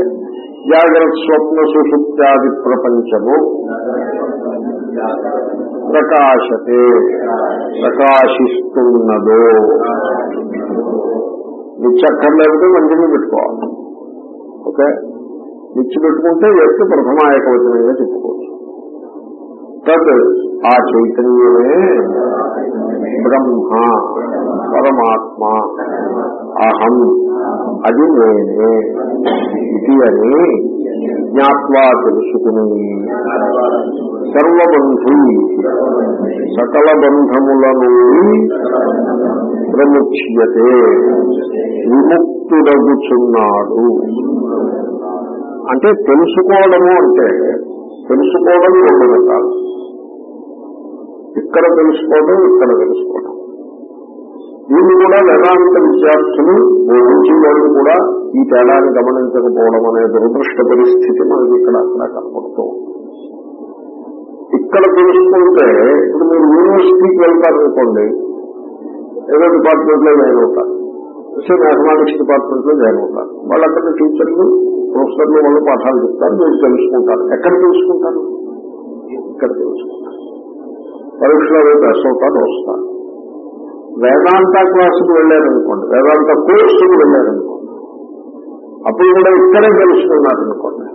జాగ్రత్త స్వప్న సుషుప్త్యాది ప్రపంచము ప్రకాశతే ప్రకాశిస్తున్నదో. నిచ్చక్కర్లేకపోతే మంచిగా పెట్టుకోవాలి. ఓకే? నిచ్చి పెట్టుకుంటే ఎత్తు ప్రథమ ఏకవచనంగా చెప్పుకోవచ్చు. తద్ ఆ చైతన్యమే బ్రహ్మ. పరమాత్మ. అహం అది నేనే ఇది అని జ్ఞాత్వా తెలుసుకుని సర్వబంధు సకల బంధముల నుండి ప్రముచ్యతే విముక్తుడగుచున్నాడు. అంటే తెలుసుకోవడము అంటే తెలుసుకోవడం రెండు రకాలు. ఇక్కడ తెలుసుకోవడం ఇక్కడ తెలుసుకోవడం. దీన్ని కూడా వేదాంత విద్యార్థులు బోధించి వాళ్ళు కూడా ఈ తేడాన్ని గమనించకపోవడం అనే దురదృష్ట పరిస్థితి మనకి ఇక్కడ అక్కడ కనపడుతూ ఇక్కడ తెలుసుకుంటే ఇప్పుడు మీరు యూనివర్సిటీకి వెళ్తారనుకోండి ఏదో డిపార్ట్మెంట్లో జాయిన్ అవుతారు. సో ఎకనామిక్స్ డిపార్ట్మెంట్లో జాయిన్ అవుతారు. వాళ్ళు అక్కడ టీచర్లు ప్రొఫెసర్లు వాళ్ళు పాఠాలు చెప్తారు మీరు తెలుసుకుంటారు. ఎక్కడ తెలుసుకుంటారు? ఇక్కడ తెలుసుకుంటారు. పరీక్షలో పాస్ అవుతారు వస్తారు. వేదాంత క్లాసుకు వెళ్ళారనుకోండి వేదాంత కోర్సుకు వెళ్ళారనుకోండి అప్పుడు కూడా ఇక్కడే తెలుసుకున్నారనుకోండి.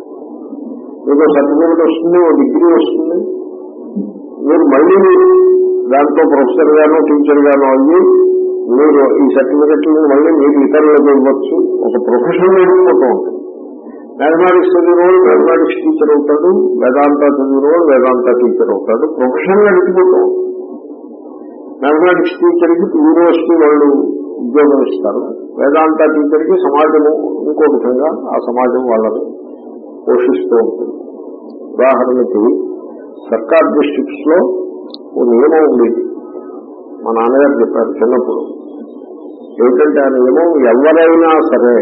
మీకు సర్టిఫికేట్ వస్తుంది ఓ డిగ్రీ వస్తుంది మీరు మళ్ళీ దాంతో ప్రొఫెసర్ గాను టీచర్ గాను అయ్యి మీరు ఈ సర్టిఫికెట్లను మళ్ళీ మీరు ఇతరులకు ఇవ్వచ్చు. ఒక ప్రొఫెషన్ నేర్చుకుంటూ ఉంటుంది. మ్యాథమెటిక్స్ చదివినోడు మ్యాథమెటిక్స్ టీచర్ అవుతాడు వేదాంత చదివినోడు వేదాంత టీచర్ అవుతాడు ప్రొఫెషన్ నడిచిపోతూ ఉంటుంది. మ్యాథమెటిక్స్ టీచర్కి యూనివర్సిటీ వాళ్ళు ఉద్యోగం ఇస్తారు. వేదాంత టీచర్కి సమాజము ఇంకో విధంగా ఆ సమాజం వాళ్ళని పోషిస్తూ ఉంటుంది. ఉదాహరణకి సర్కార్ డిస్ట్రిక్ట్స్లో ఓ నియమం ఉండేది మా నాన్నగారు చెప్పారు చిన్నప్పుడు. ఏంటంటే ఆ నియమం ఎవరైనా సరే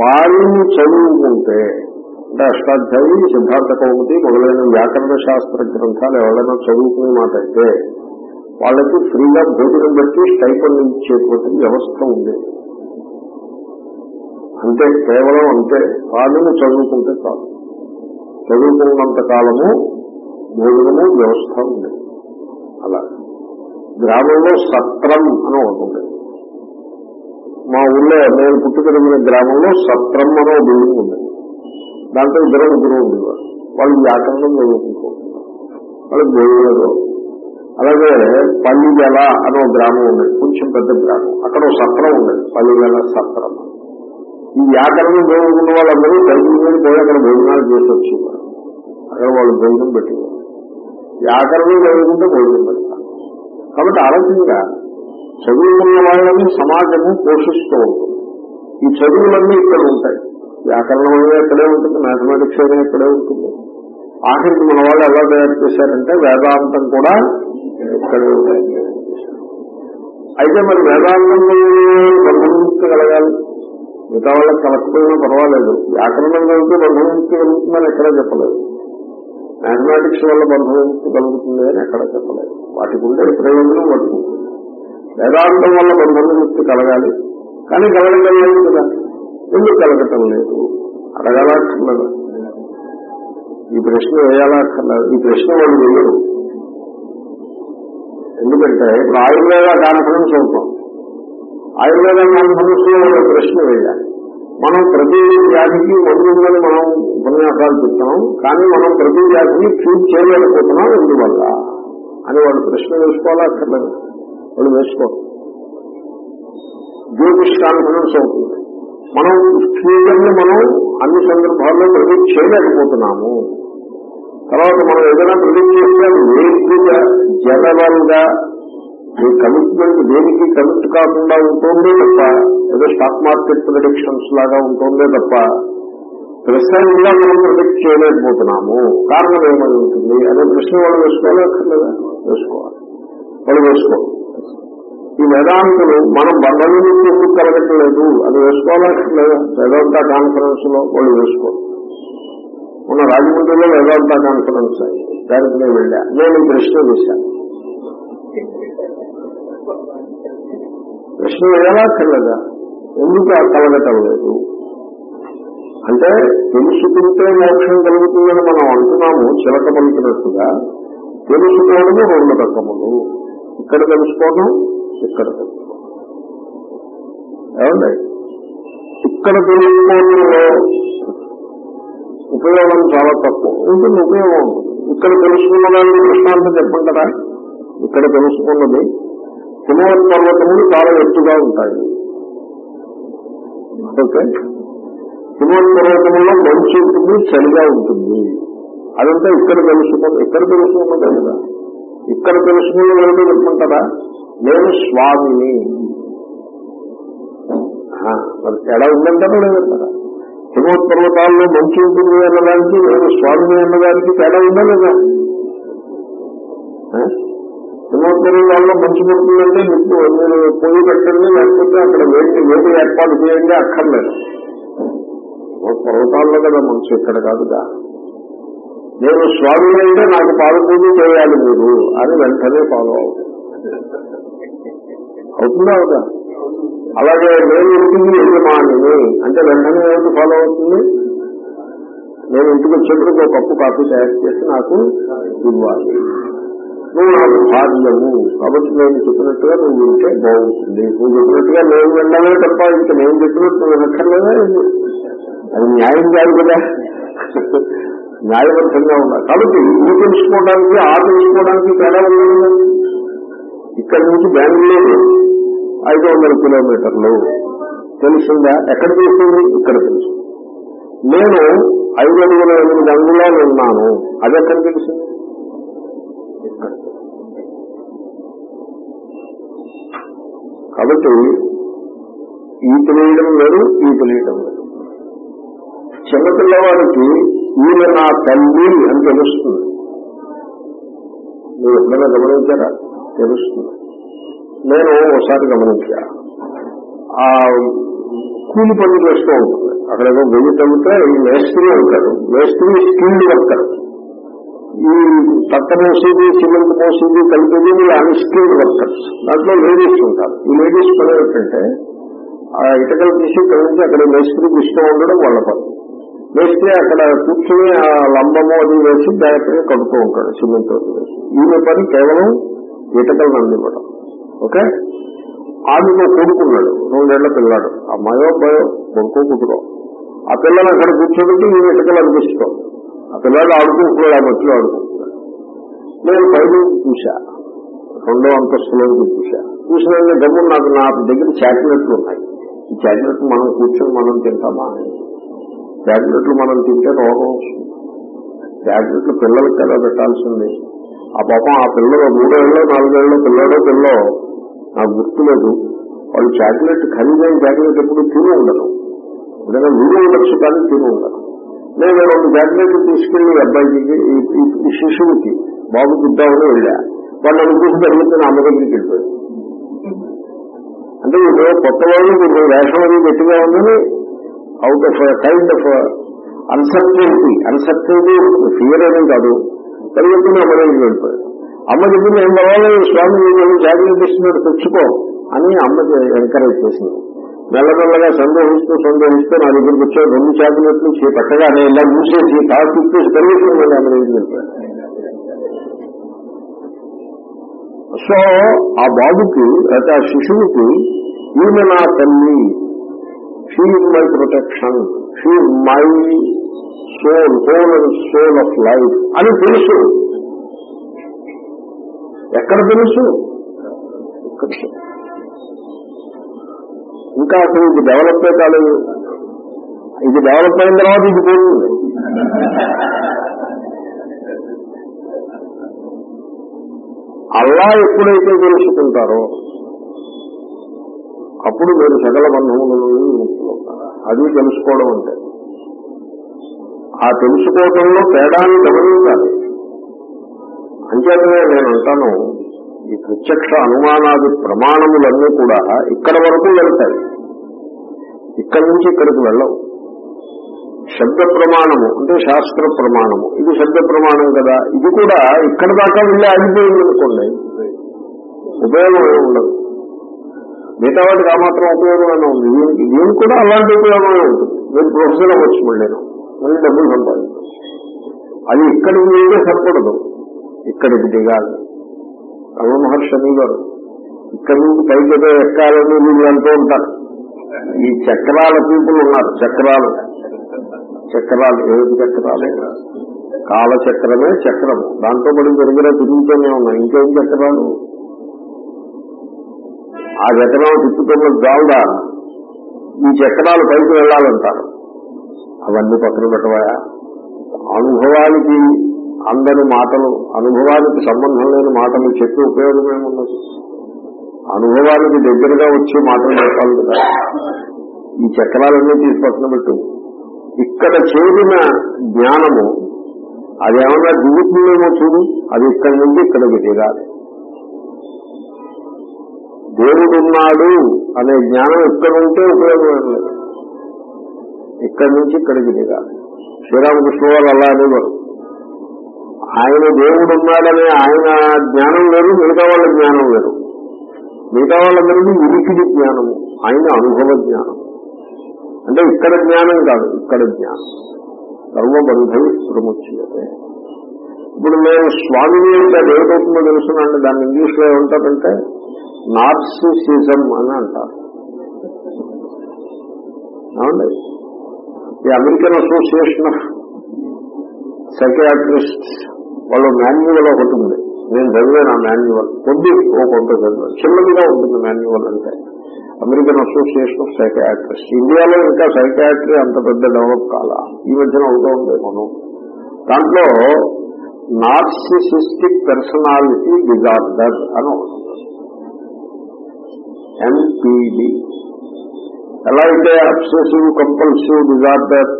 పాలిని చదువుకుంటే అంటే అష్టాధ్యాయి సిద్ధార్థ కౌముది మొదలైన వ్యాకరణ శాస్త్ర గ్రంథాలు ఎవరైనా చదువుకునే మాట అయితే వాళ్ళకి ఫ్రీగా భోజనం పెట్టి స్టైపండ్ ఇచ్చేటువంటి వ్యవస్థ ఉంది. అంటే కేవలం అంతే వాళ్ళని చదువుకుంటే కాదు చదువుకున్నంత కాలము భోజనము వ్యవస్థ ఉంది. అలా. గ్రామంలో సత్రం అని ఒకటి మా ఊళ్ళో నేను పుట్టి గ్రామంలో సత్రం అనే బిల్డింగ్ ఉంది. దాంట్లో ఇద్దరు ముగ్గురు ఉండేవారు. వాళ్ళు వ్యాకరణం చదువుకుంటూ వాళ్ళు భోజనం అలాగే పల్లిగల అనే ఒక గ్రామం ఉండేది కొంచెం పెద్ద గ్రామం. అక్కడ ఒక సత్రం ఉండేది పల్లిగల సత్రం. ఈ వ్యాకరణం చదువుకున్న వాళ్ళందరూ సైకిల్ పోయి అక్కడ భోజనాలు చేసి వచ్చేవారు. అక్కడ వాళ్ళు భోజనం పెట్టేవారు. వ్యాకరణం చదువుకుంటే భోజనం పెడతారు. కాబట్టి ఆ రకంగా చదువుకున్న వాళ్ళని సమాజము పోషిస్తూ ఉంటుంది. ఈ చదువులన్నీ ఇక్కడ ఉంటాయి. వ్యాకరణం అనేది ఎక్కడే ఉంటుంది. మ్యాథమెటిక్స్ అనేది ఎక్కడే ఉంటుంది. ఆఖరికి మన వాళ్ళు ఎలా తయారు చేశారంటే వేదాంతం కూడా అయితే మరి వేదాంతంలో బంధముక్తి కలగాలి మిగతా వాళ్ళకి కలకపోయినా పర్వాలేదు. వ్యాకరణం కలిగితే బంధముక్తి కలుగుతుందని ఎక్కడా చెప్పలేదు. మ్యాథమెటిక్స్ వల్ల బంధముక్తి కలుగుతుంది అని ఎక్కడ చెప్పలేదు. వాటికి ఉండే ప్రయోజనం వాటికి వేదాంతం వల్ల బంధముక్తి కలగాలి. కానీ కలగడం లేదు కదా. ఎందుకు కలగటం లేదు? అడగాలక్కర్లేదు? ఈ ప్రశ్న వేయాలక్కర్లేదు? ఈ ప్రశ్న వాళ్ళు వెళ్ళరు ఎందుకంటే ఇప్పుడు ఆయుర్వేద కాన్ఫరెన్స్ అవుతాం ఆయుర్వేద కాన్ఫరెన్స్లో ప్రశ్న వేయాలి మనం ప్రతి వ్యాధికి మందుందని మనం ఉపన్యాసాలు చెప్తాం కానీ మనం ప్రతి వ్యాధిని క్యూర్ చేయలేకపోతున్నాం ఎందువల్ల అని వాళ్ళు ప్రశ్న వేసుకోవాలా అక్కర్లేదు? వాళ్ళు వేసుకోరు జ్యోతిష్ కాన్ఫరెన్స్ అవుతుంది మనం ఫ్యూచర్ని మనం అన్ని సందర్భాల్లో ప్రతి చేయలేకపోతున్నాము. తర్వాత మనం ఏదైనా ప్రిడిక్ట్ చేస్తే నేర్చుగా జనరల్గా మీ కమిట్మెంట్ దేనికి కమిట్ కాకుండా ఉంటుందే తప్ప ఏదో స్టాక్ మార్కెట్ ప్రొడిక్షన్స్ లాగా ఉంటుందే తప్ప ప్రస్తుతంగా మనం ప్రిడిక్ట్ చేయలేకపోతున్నాము. కారణం ఏమై ఉంటుంది? అనే ప్రశ్న వాళ్ళు వేసుకోవాలి అక్కర్లేదా? వేసుకోవాలి. వాళ్ళు వేసుకోవాలి. ఈ వేదాంతులు మనం బంధం నుంచి ఎందుకు కలగట్లేదు? అది వేసుకోవాలి లేదా వేదాంత కాన్ఫరెన్స్లో వాళ్ళు వేసుకోవాలి మన రాజమండ్రిలో వేదాంత కాన్ఫరెన్స్ అయింది దానికి నేను వెళ్ళా. నేను ప్రశ్న వేశాను ప్రశ్న వేయాలక్కర్లేదా ఎందుకు కలగటం లేదు అంటే తెలుసుకుంటే మోక్షం కలుగుతుందని మనం అంటున్నాము చిలక పలికినట్టుగా. తెలుసుకోవడము రెండు రకములు. ఇక్కడ తెలుసుకోవడం ఇక్కడ తెలుసుకోవడం. ఏమండి? ఇక్కడ తెలుసుకోవడంలో ఉపయోగం చాలా తక్కువ. ఉంటుంది ఉపయోగం ఉంటుంది. ఇక్కడ తెలుసుకున్నదాన్ని దానికి దృష్టాంతం చెప్పంటారా ఇక్కడ తెలుసుకున్నది హిమవత్ పర్వతములు చాలా ఎత్తుగా ఉంటాయి. ఓకే? హిమవత్ పర్వతంలో మంచి ఉంటుంది చలిగా ఉంటుంది. అదంతా ఇక్కడ తెలుసుకున్న ఇక్కడ తెలుసుకున్నదే కదా. ఇక్కడ తెలుసుకున్న ఏమిటో చెప్పుకుంటారా? నేను స్వామిని. మరి తేడా ఉందంటారా లేదంటారా? హిమవత్ పర్వతాల్లో మంచి ఉంటుంది అన్నదానికి నేను స్వామిని అన్నదానికి తేడా ఉందా లేదా? ఆ? హిమవత్ పర్వతాల్లో మంచు పడుతుందంటే మీకు మీరు పొయ్యి పెట్టండి లేకపోతే అక్కడ వేడి వేడి ఏర్పాటు చేయండి అక్కర్లేదు. హిమవత్ పర్వతాల్లో కదా మంచు ఇక్కడ కాదుగా. నేను స్వామి అంటే నాకు పాదపూజ చేయాలి మీరు అని వెంటనే ఫాలో అవుతుంది అవుతుందా అవుదా అలాగే నేను ఇంటికి యజమానిని అంటే వెంటనే ఏమిటి ఫాలో అవుతుంది? నేను ఇంటికి వచ్చేప్పటికి ఒక కప్పు కాఫీ తయారు చేసి నాకు ఇవ్వాలి. నువ్వు నాకు భార్యము కాబట్టి నేను చెప్పినట్టుగా నువ్వు వింటే బాగుంటుంది. నువ్వు చెప్పినట్టుగా నేను వెళ్ళాలే తప్ప ఇంకా నేను చెప్పినట్టు నువ్వు వినక్కర్లేదా అది న్యాయం కాదు కదా. న్యాయబద్ధంగా ఉండాలి. కాబట్టి ఇది తెలుసుకోవడానికి ఆ తెలుసుకోవడానికి తేడా ఉంది ఇక్కడ నుంచి బెంగళూరు ఐదు వందల కిలోమీటర్లు. తెలిసిందా? ఎక్కడ తెలిసింది ఇక్కడ తెలుసు. నేను ఐదు అడుగుల ఎనిమిది అంగుళాలు ఉన్నాను. అది ఎక్కడ తెలిసింది కాబట్టి ఈ తెలియడం లేదు ఈ తెలియడం లేదు. చిన్నపిల్లవాడికి ఈయన నా తల్లి అని తెలుస్తుంది. మీరు ఎప్పుడైనా గమనించారా? తెలుస్తుంది. నేను ఒకసారి గమనించా. ఆ కూలి పనులు చేస్తూ ఉంటుంది అక్కడ ఏదో గొయ్యి తగ్గితే ఈ మేస్త్రి ఉంటాడు మేస్త్రి స్కిల్డ్ వర్కర్. ఈ తక్క మోసేది సిమెంట్ మోసేది కలిపేది వీళ్ళు అన్స్కిల్డ్ వర్కర్స్ దాంట్లో లేడీస్ ఉంటారు. ఈ లేడీస్ పని ఏంటంటే ఆ ఇటకలు తీసి కలిసి అక్కడ మేస్త్రికి ఇష్టం ఉండడం వాళ్ళ పని. మేస్త్రి అక్కడ కూర్చుని ఆ లంబము అది వేసి జాగ్రత్తగా కడుతూ ఉంటాడు సిమెంట్ వేసి. ఈమె పని కేవలం ఇటకలను అందివ్వడం. ఓకే? ఆమెకు కొడుకున్నాడు. రెండేళ్ళ పిల్లాడు. అమ్మాయో అబ్బాయో కొడుకో కుదురో ఆ పిల్లలు అక్కడ కూర్చోబెట్టి ఈ ఇటకలు అనిపిస్తాం ఆ పిల్లాడు ఆడుకుంటున్నాడు ఆ మట్టిలో ఆడుకుంటున్నాడు నేను పైన చూశా. రెండో అంతస్తులో చూశా. చూసిన డబ్బు నాకు నా దగ్గర చాక్లెట్లు ఉన్నాయి. ఈ చాక్లెట్లు మనం కూర్చొని మనం తింటామా? చాక్లెట్లు మనం తింటే రోగం వస్తుంది. చాక్లెట్లు పిల్లలకి కదా పెట్టాల్సింది? ఆ పాపం ఆ పిల్లలు మూడేళ్ళు నాలుగేళ్ళు పిల్లడో పిల్లో నాకు గుర్తు లేదు వాళ్ళు చాక్లెట్ ఖరీదైన చాక్లెట్ ఎప్పుడు తిని ఉండరు. ఏదైనా వీడియో ఉండొచ్చు కానీ తిని ఉండరు. నేను రెండు చాక్లెట్లు తీసుకెళ్ళి అబ్బాయికి ఈ- శిశువుకి బాబు గుద్దామని వెళ్ళా. వాళ్ళు నన్ను చూసి తగ్గితే అమ్మ దగ్గరికి వెళ్ళిపోయాడు. అంటే ఇప్పుడు కొత్త వాళ్ళు ఇప్పుడు వేషం అనేది గట్టిగా ఉందని out of kind of uncertainty uncertainty fear అనేది కాదు. పరిగెత్తున్న అమ్మ దగ్గరికి వెళ్ళిపోయాడు. అమ్మ చెప్పింది ఏం పర్వాలేదు స్వామి నేను చాక్లెట్ ఇస్తున్నాడు తెచ్చుకో అని అమ్మ ఎంకరేజ్ చేసింది. మెల్లమెల్లగా సందేహిస్తూ సందేహిస్తూ నా దగ్గరికి వచ్చే రెండు చాక్లెట్లు చే పట్టగానే ఇలా మూసేసి కాలు తిప్పేసి పరిగెత్తుకుని వెళ్ళి అమ్మ దగ్గరికి సో ఆ బాబుకి లేకపోతే ఆ శిశువుకి ఈమె నా తల్లి. She my protection she my soul whole and soul of life అని తెలుసు. ఎక్కడ తెలుసు? ఇంకా అసలు ఇది డెవలప్ కాలేదు. ఇది డెవలప్ అయిన తర్వాత ఇది పోతుంది. అల్లా ఎప్పుడైతే తెలుసుకుంటారో అప్పుడు మీరు సకల బంధముల నుండి ముక్తులవుతారు అది తెలుసుకోవడం అంటే. ఆ తెలుసుకోవడంలో తేడాన్ని గమనించాలి. అంచేతనే నేను అంటాను ఈ ప్రత్యక్ష అనుమానాది ప్రమాణములన్నీ కూడా ఇక్కడ వరకు వెళ్తాయి. ఇక్కడి నుంచి ఇక్కడికి వెళ్ళవు. శబ్ద ప్రమాణము అంటే శాస్త్ర ప్రమాణము. ఇది శబ్ద ప్రమాణం కదా. ఇది కూడా ఇక్కడ దాకా వెళ్ళి ఆగిపోయింది అనుకోండి. ఉపయోగం ఉండదు. మిగతా వాటికి ఆ మాత్రం ఉపయోగమైన ఉంది. దీనికి దీనికి కూడా అలాంటి ఉపయోగమే ఉంటుంది. మీరు ప్రొఫెసర్ అవ్వచ్చు మళ్ళీ మళ్ళీ డబ్బులు సంపాదించు అది ఇక్కడికి మీదే సరిపడదు. ఇక్కడికి దిగాలి. రమణ మహర్షి అనేవారు ఇక్కడి నుంచి పైకి ఏదో ఎక్కాలని వీళ్ళు అంటూ ఉంటారు. ఈ చక్రాల పీపులు ఉన్నారు చక్రాలు. చక్రాలు ఏది చక్రాలే కాల చక్రమే చక్రము దాంతో పడి పెరిగిన తిరుగుతూనే ఉన్నాయి. ఇంకేం చక్రాలు? ఆ చక్రం తిప్పుతున్న జావుడా ఈ చక్రాలు పైకి వెళ్ళాలంటారు. అవన్నీ పక్కన పెట్టవా? అనుభవానికి అందని మాటలు అనుభవానికి సంబంధం లేని మాటలు చెప్పి ఉపయోగం ఏమున్నది అనుభవానికి దగ్గరగా వచ్చే మాటలు చెప్పాలి కదా. ఈ చక్రాలన్నీ తీసి పక్కన పెట్టు. ఇక్కడ చేరిన జ్ఞానము అదేమన్నా దిగుతుందేమో చూడు అది ఇక్కడి నుండి ఇక్కడికి దిగాలి దేవుడున్నాడు అనే జ్ఞానం ఇక్కడ ఉంటే ఉపయోగం లేదు. ఇక్కడి నుంచి ఇక్కడికి దిగాలి శ్రీరామకృష్ణ వారు అలా అనేవారు. ఆయన దేవుడు ఉన్నాడనే ఆయన జ్ఞానం లేదు మిగతా వాళ్ళ జ్ఞానం లేదు. మిగతా వాళ్ళందరికీ ఉనికిడి జ్ఞానము ఆయన అనుభవ జ్ఞానం. అంటే ఇక్కడ జ్ఞానం కాదు ఇక్కడ జ్ఞానం. సర్వబంధై ప్రముచ్యతే ఇప్పుడు నేను స్వామిని అంటే అది ఏమిటవుతుందో తెలుసునండి దాన్ని ఇంగ్లీష్లో ఏమంటారంటే నార్సిసిజం అని అంటారు. అవునండి ఈ అమెరికన్ అసోసియేషన్ ఆఫ్ సైకియాట్రిస్ట్ వాళ్ళ మాన్యువల్ ఒకటి ఉంది నేను చదివాను ఆ మాన్యువల్. కొద్ది ఓ కొంత చదివాను. చిన్నదిగా ఉంటుంది మాన్యువల్ అంటే. American Association of psychiatrist. ఇండియాలో ఇంకా సైకాట్రీ అంత పెద్ద డెవలప్ కాలా. ఈ మధ్యన అవుతూ ఉంది మనం దాంట్లో నార్సిసిస్టిక్ పర్సనాలిటీ డిజార్డర్ అని ఒకటి ఎంపీడి. ఎలా అయితే obsessive compulsive disorder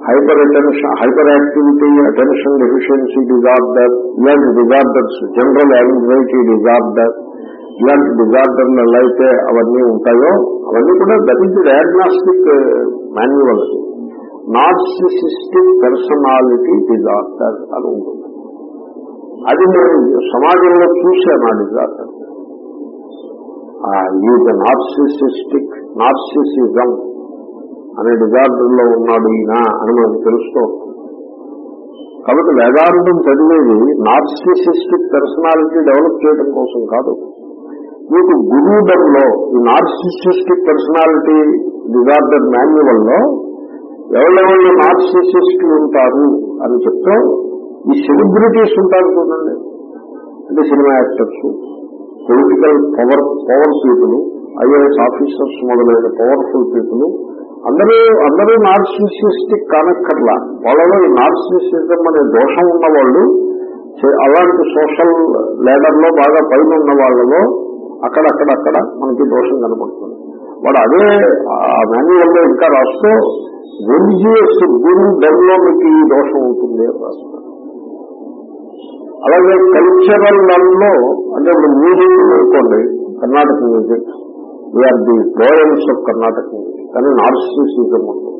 hyper attention hyper activity attention deficiency disorder ఇలాంటి డిజార్డర్స్ జనరల్ యాంగ్జైటీ డిజార్డర్ ఇలాంటి డిజార్డర్లు ఎలా అయితే అవన్నీ ఉంటాయో అవన్నీ కూడా that is diagnostic manual narcissistic personality disorder అని ఉంటుంది. అది నేను సమాజంలో చూశాను ఆ డిజార్డర్ ఈజ్ నార్సిసిస్టిక్ నార్సిసిజం అనే డిజార్డర్లో ఉన్నాడు ఈయన అని మనకు తెలుస్తూ కాబట్టి వేదాంతం చదివేది నార్సిసిస్టిక్ పర్సనాలిటీ డెవలప్ చేయడం కోసం కాదు. మీకు గురువుడంలో ఈ నార్సిసిస్టిక్ పర్సనాలిటీ డిజార్డర్ మాన్యువల్లో ఎవరెవరు నార్సిసిస్టులు ఉంటారు అని చెప్తూ ఈ సెలబ్రిటీస్ ఉంటారు చూడండి. అంటే cinema actors political power power people IAS officers మొదలైన పవర్ఫుల్ పీపుల్ అందరూ అందరూ నార్సిసిస్టిక్ కానక్కర్లా. వాళ్ళలో నార్సిసిజం అనే దోషం ఉన్న వాళ్ళు అలాంటి సోషల్ లేడర్లో బాగా పైన ఉన్న వాళ్ళలో అక్కడక్కడక్కడ మనకి దోషం కనపడుతుంది. వాడు అదే ఆ మాన్యువల్లో ఇంకా రాస్తూ రిలీజియస్ గురు డెవలో మీకు ఈ దోషం ఉంటుంది అని రాస్తారు అలాగే కల్చరల్లో అంటే ఇప్పుడు మ్యూజిక్ అనుకోండి Karnataka music we are the goals of Karnataka music. కానీ నార్సిసిజం ఉంటుంది.